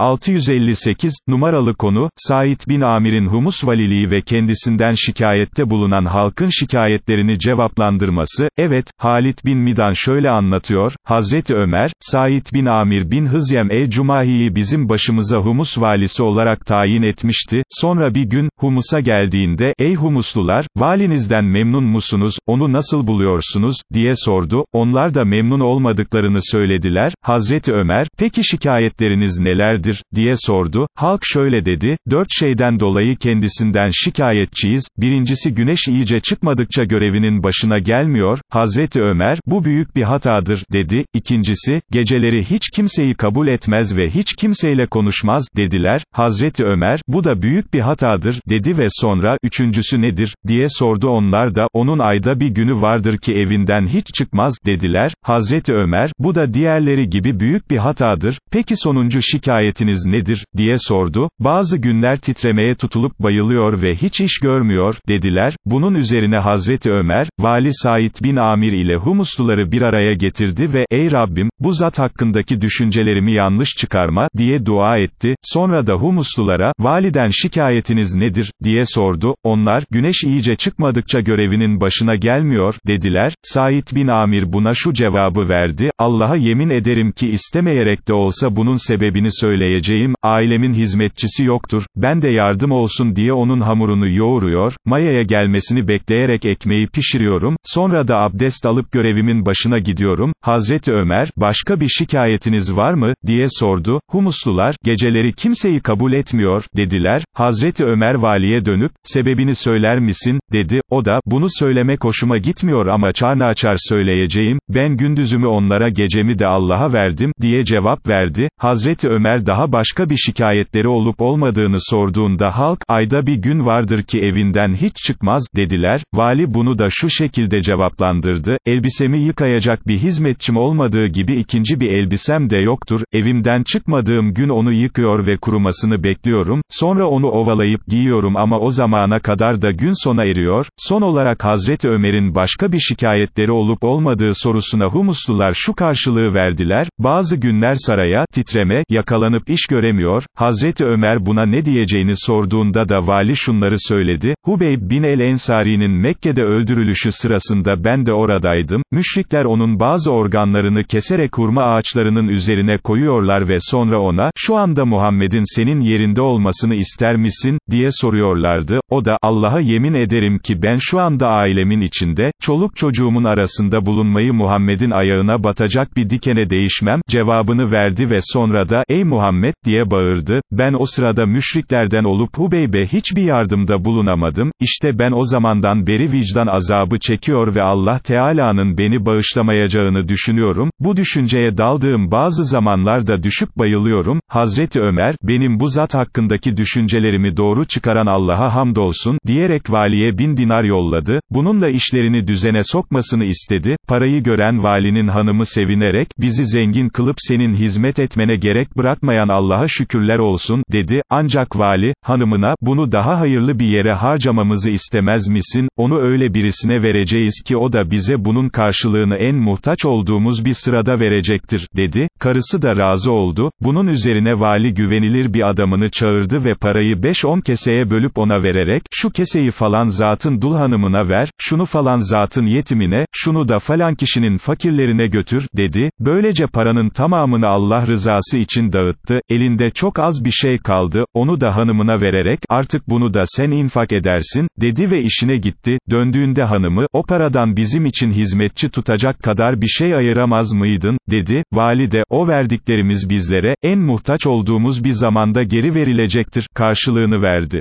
658, numaralı konu, Said bin Amir'in humus valiliği ve kendisinden şikayette bulunan halkın şikayetlerini cevaplandırması, evet, Halit bin Midan şöyle anlatıyor, Hazreti Ömer, Said bin Amir bin Hızyem el-Cumahi'yi bizim başımıza humus valisi olarak tayin etmişti, sonra bir gün, humusa geldiğinde, ey humuslular, valinizden memnun musunuz, onu nasıl buluyorsunuz, diye sordu, onlar da memnun olmadıklarını söylediler, Hazreti Ömer, peki şikayetleriniz nelerdir, diye sordu, halk şöyle dedi, dört şeyden dolayı kendisinden şikayetçiyiz, birincisi güneş iyice çıkmadıkça görevinin başına gelmiyor, Hazreti Ömer, bu büyük bir hatadır, dedi, İkincisi, geceleri hiç kimseyi kabul etmez ve hiç kimseyle konuşmaz, dediler, Hazreti Ömer, bu da büyük bir hatadır, dedi ve sonra, üçüncüsü nedir, diye sordu. Onlar da, onun ayda bir günü vardır ki evinden hiç çıkmaz, dediler, Hazreti Ömer, bu da diğerleri gibi büyük bir hatadır, peki sonuncu şikayetiniz nedir, diye sordu, bazı günler titremeye tutulup bayılıyor ve hiç iş görmüyor, dediler, bunun üzerine Hazreti Ömer, Vali Said bin Amir ile Humusluları bir araya getirdi ve, ey Rabbim, bu zat hakkındaki düşüncelerimi yanlış çıkarma, diye dua etti, sonra da Humuslulara, validen şikayetiniz nedir, diye sordu, onlar, güneş iyice çıkmadıkça görevinin başına gelmiyor, dediler, Said bin Amir buna şu cevabı verdi, Allah'a yemin ederim ki istemeyerek de olsa bunun sebebini söyleyeceğim, ailemin hizmetçisi yoktur, ben de yardım olsun diye onun hamurunu yoğuruyor, mayaya gelmesini bekleyerek ekmeği pişiriyorum, sonra da abdest alıp görevimin başına gidiyorum, Hazreti Ömer, başka bir şikayetiniz var mı, diye sordu, Humuslular, geceleri kimseyi kabul etmiyor, dediler, Hazreti Ömer valiye dönüp, sebebini söyler misin, dedi, o da, bunu söylemek hoşuma gitmiyor ama çarnaçar söyleyeceğim, ben gündüzümü onlara gecemi de Allah'a verdim, diye cevap verdi, Hazreti Ömer daha başka bir şikayetleri olup olmadığını sorduğunda halk, ayda bir gün vardır ki evinden hiç çıkmaz, dediler, vali bunu da şu şekilde cevaplandırdı, elbisemi yıkayacak bir hizmetçim olmadığı gibi ikinci bir elbisem de yoktur, evimden çıkmadığım gün onu yıkıyor ve kurumasını bekliyorum, sonra onu ovalayıp giyiyorum ama o zamana kadar da gün sona eriyor, son olarak Hazreti Ömer'in başka bir şikayetleri olup olmadığı sorusuna Humuslular şu karşılığı verdiler, bazı günler saraya, titreme, yakalanıp iş göremiyor, Hazreti Ömer buna ne diyeceğini sorduğunda da vali şunları söyledi, Hubeyb bin el-Ensari'nin Mekke'de öldürülüşü sırasında ben de oradaydım, müşrikler onun bazı organlarını keserek hurma ağaçlarının üzerine koyuyorlar ve sonra ona, şu anda Muhammed'in senin yerinde olmasını ister misin, diye soruyorlardı, o da, Allah'a yemin ederim ki ben şu anda ailemin içinde, çoluk çocuğumun arasında bulunmayı Muhammed'in ayağına batacak bir dikene değişmem, cevabını verdi ve sonra da, ey Muhammed, diye bağırdı, ben o sırada müşriklerden olup Hubeyb'e hiçbir yardımda bulunamadım, işte ben o zamandan beri vicdan azabı çekiyor ve Allah Teala'nın beni bağışlamayacağını düşünüyorum, bu düşünceye daldığım bazı zamanlarda düşüp bayılıyorum, Hazreti Ömer, benim bu zat hakkındaki düşüncelerimi doğru çıkaran Allah'a hamdolsun, diyerek valiye bin dinar yolladı, bununla işlerini düzene sokmasını istedi, parayı gören valinin hanımı sevinerek, bizi zengin kılıp senin hizmet etmene gerek bırakmayan Allah'a şükürler olsun, dedi, ancak vali, hanımına, bunu daha hayırlı bir yere harcamamızı istemez misin, onu öyle birisine vereceğiz ki o da bize bunun karşılığını en muhtaç olduğumuz bir sırada verecektir, dedi, karısı da razı oldu, bunun üzerine vali güvenilir bir adamını çağırdı ve parayı 5-10 keseye bölüp ona vererek, şu keseyi falan zatın dul hanımına ver, şunu falan zatın yetimine, şunu da falan kişinin fakirlerine götür, dedi, böylece paranın tamamını Allah rızası için dağıttı, elinde çok az bir şey kaldı, onu da hanımına vererek, artık bunu da sen infak edersin, dedi ve işine gitti, döndüğünde hanımı, o paradan bizim için hizmetçi tutacak kadar bir şey ayıramaz mıydın, dedi, valide, o verdiklerimiz bizlere, en muhtaç olduğumuz bir zamanda geri verilecektir, karşılığını verdi.